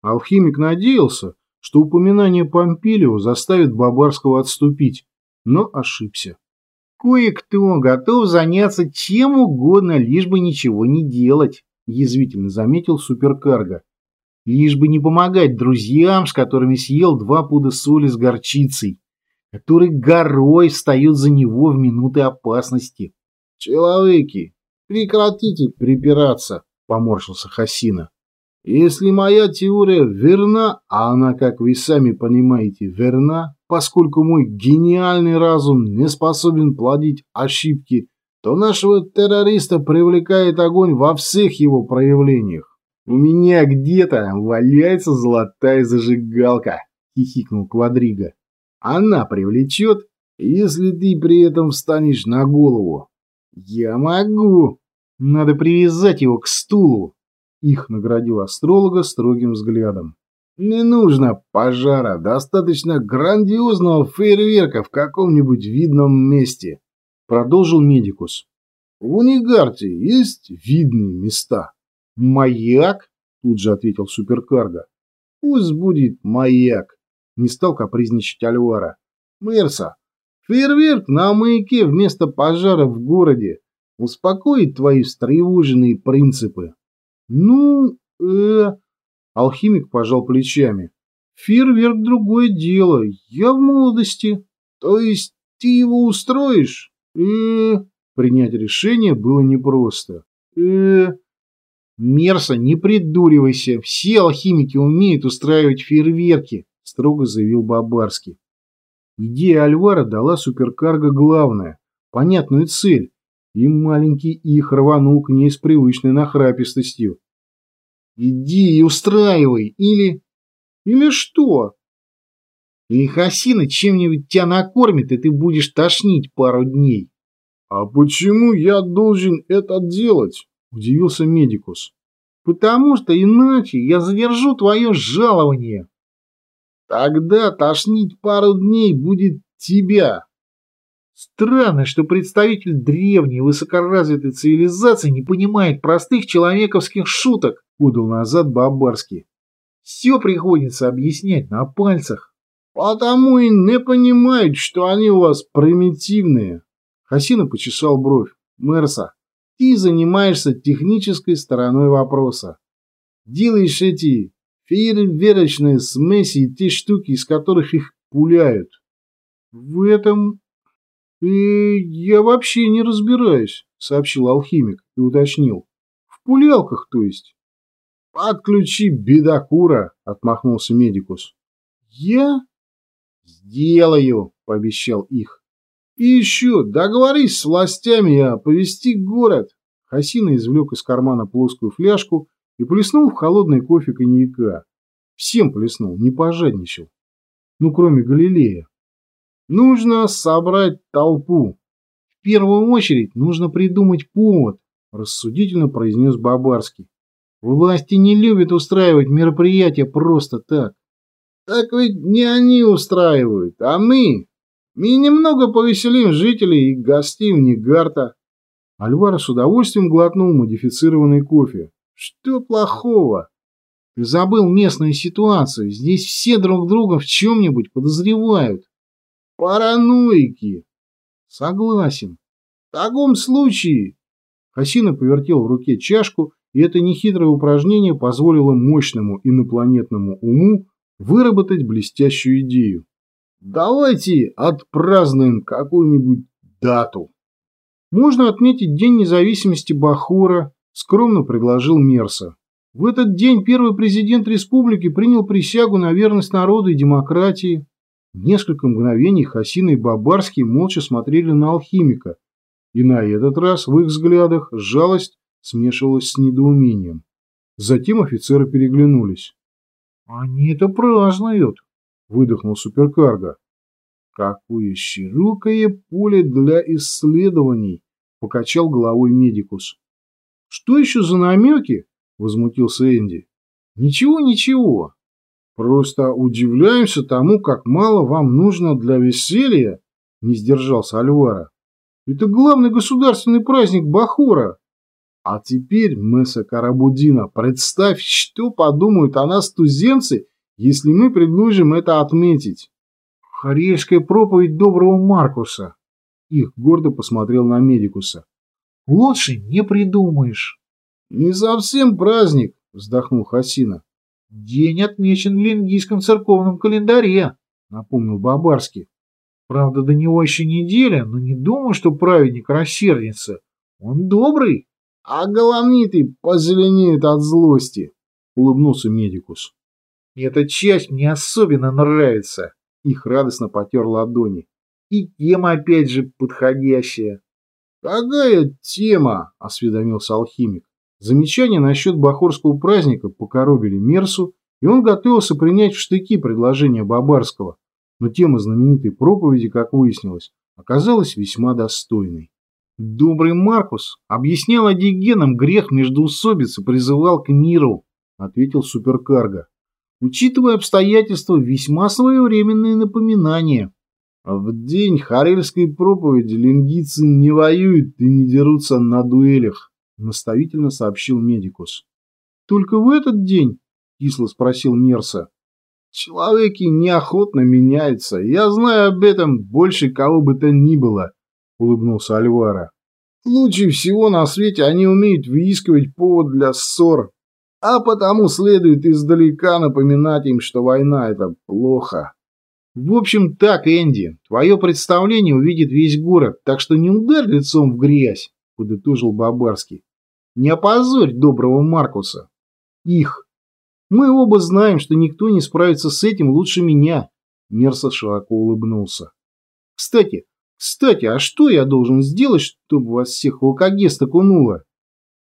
Алхимик надеялся, что упоминание Помпилио заставит Бабарского отступить, но ошибся. «Кое-кто готов заняться чем угодно, лишь бы ничего не делать», – язвительно заметил суперкарго. «Лишь бы не помогать друзьям, с которыми съел два пуда соли с горчицей, которые горой встают за него в минуты опасности». «Человеки, прекратите припираться», – поморщился Хасина. Если моя теория верна, а она, как вы сами понимаете, верна, поскольку мой гениальный разум не способен плодить ошибки, то нашего террориста привлекает огонь во всех его проявлениях. «У меня где-то валяется золотая зажигалка», — хихикнул Квадриго. «Она привлечет, если ты при этом встанешь на голову». «Я могу. Надо привязать его к стулу». Их наградил астролога строгим взглядом. Не нужно пожара, достаточно грандиозного фейерверка в каком-нибудь видном месте, продолжил медикус. В Унигарте есть видные места. Маяк? Тут же ответил суперкарго. Пусть будет маяк, не стал капризничать Альвара. Мерса, фейерверк на маяке вместо пожара в городе успокоит твои встревоженные принципы. Ну, э... Алхимик пожал плечами. Фейерверк другое дело. Я в молодости. То есть ты его устроишь? Э... Принять решение было непросто. Э... Мерса, не придуривайся. Все алхимики умеют устраивать фейерверки, строго заявил Бабарский. Идея Альвара дала суперкарго главное, понятную цель и маленький ИХ рванул к ней с привычной нахрапистостью. «Иди и устраивай, или...» «Или что?» «Или Хасина чем-нибудь тебя накормит, и ты будешь тошнить пару дней». «А почему я должен это делать?» – удивился Медикус. «Потому что иначе я задержу твое жалование». «Тогда тошнить пару дней будет тебя». Странно, что представитель древней высокоразвитой цивилизации не понимает простых человековских шуток, подал назад Бабарский. Все приходится объяснять на пальцах. Потому и не понимают, что они у вас примитивные. Хасина почесал бровь. Мерса, ты занимаешься технической стороной вопроса. Делаешь эти фейерверочные смеси и те штуки, из которых их пуляют. В этом «И «Э, я вообще не разбираюсь», — сообщил алхимик и уточнил. «В пулялках, то есть?» «Подключи бедокура», — отмахнулся медикус. «Я?» «Сделаю», — пообещал их. «И еще договорись с властями оповести город». Хасина извлек из кармана плоскую фляжку и плеснул в холодный кофе коньяка. Всем плеснул, не пожадничал. Ну, кроме Галилея. Нужно собрать толпу. В первую очередь нужно придумать повод, рассудительно произнес Бабарский. Власти не любят устраивать мероприятия просто так. Так ведь не они устраивают, а мы. Мы немного повеселим жителей и гостей Нигарта. Альвара с удовольствием глотнул модифицированный кофе. Что плохого? Ты забыл местную ситуацию. Здесь все друг друга в чем-нибудь подозревают. Параноики. Согласен. В таком случае... Хасина повертел в руке чашку, и это нехитрое упражнение позволило мощному инопланетному уму выработать блестящую идею. Давайте отпразднуем какую-нибудь дату. Можно отметить День независимости Бахура, скромно предложил Мерса. В этот день первый президент республики принял присягу на верность народу и демократии. Несколько мгновений Хасина и Бабарский молча смотрели на алхимика, и на этот раз в их взглядах жалость смешивалась с недоумением. Затем офицеры переглянулись. «Они это празднуют!» – выдохнул суперкарго. «Какое широкое поле для исследований!» – покачал головой медикус. «Что еще за намеки?» – возмутился Энди. «Ничего, ничего. Просто удивляемся тому, как мало вам нужно для веселья, не сдержался Альвара. Это главный государственный праздник Бахура. А теперь, Месса Карабудина, представь, что подумают о нас туземцы, если мы предложим это отметить. Харельская проповедь доброго Маркуса. ИХ гордо посмотрел на Медикуса. Лучше не придумаешь. Не совсем праздник, вздохнул Хасина. День отмечен в лингийском церковном календаре, напомнил Бабарский. Правда, до него еще неделя, но не думаю, что праведник рассердится. Он добрый а галамиты позеленеют от злости, — улыбнулся Медикус. Эта часть мне особенно нравится. Их радостно потер ладони. И тема опять же подходящая. «Какая тема?» – осведомился алхимик. Замечание насчет бахорского праздника покоробили Мерсу, и он готовился принять в штыки предложение Бабарского. Но тема знаменитой проповеди, как выяснилось, оказалась весьма достойной. Добрый Маркус объяснял одигенам грех междоусобицы, призывал к миру, ответил суперкарго. Учитывая обстоятельства, весьма своевременные напоминания. В день Харельской проповеди лингийцы не воюют и не дерутся на дуэлях, наставительно сообщил Медикус. Только в этот день? Кисло спросил Мерса. Человеки неохотно меняются. Я знаю об этом больше кого бы то ни было. — улыбнулся Альвара. «Лучше всего на свете они умеют выискивать повод для ссор, а потому следует издалека напоминать им, что война — это плохо». «В общем так, Энди, твое представление увидит весь город, так что не ударь лицом в грязь», — подытожил Бабарский. «Не опозорь доброго Маркуса. Их. Мы оба знаем, что никто не справится с этим лучше меня», — Мерса широко улыбнулся. «Кстати, кстати, а что я должен сделать, чтобы вас всех алкогест окунуло?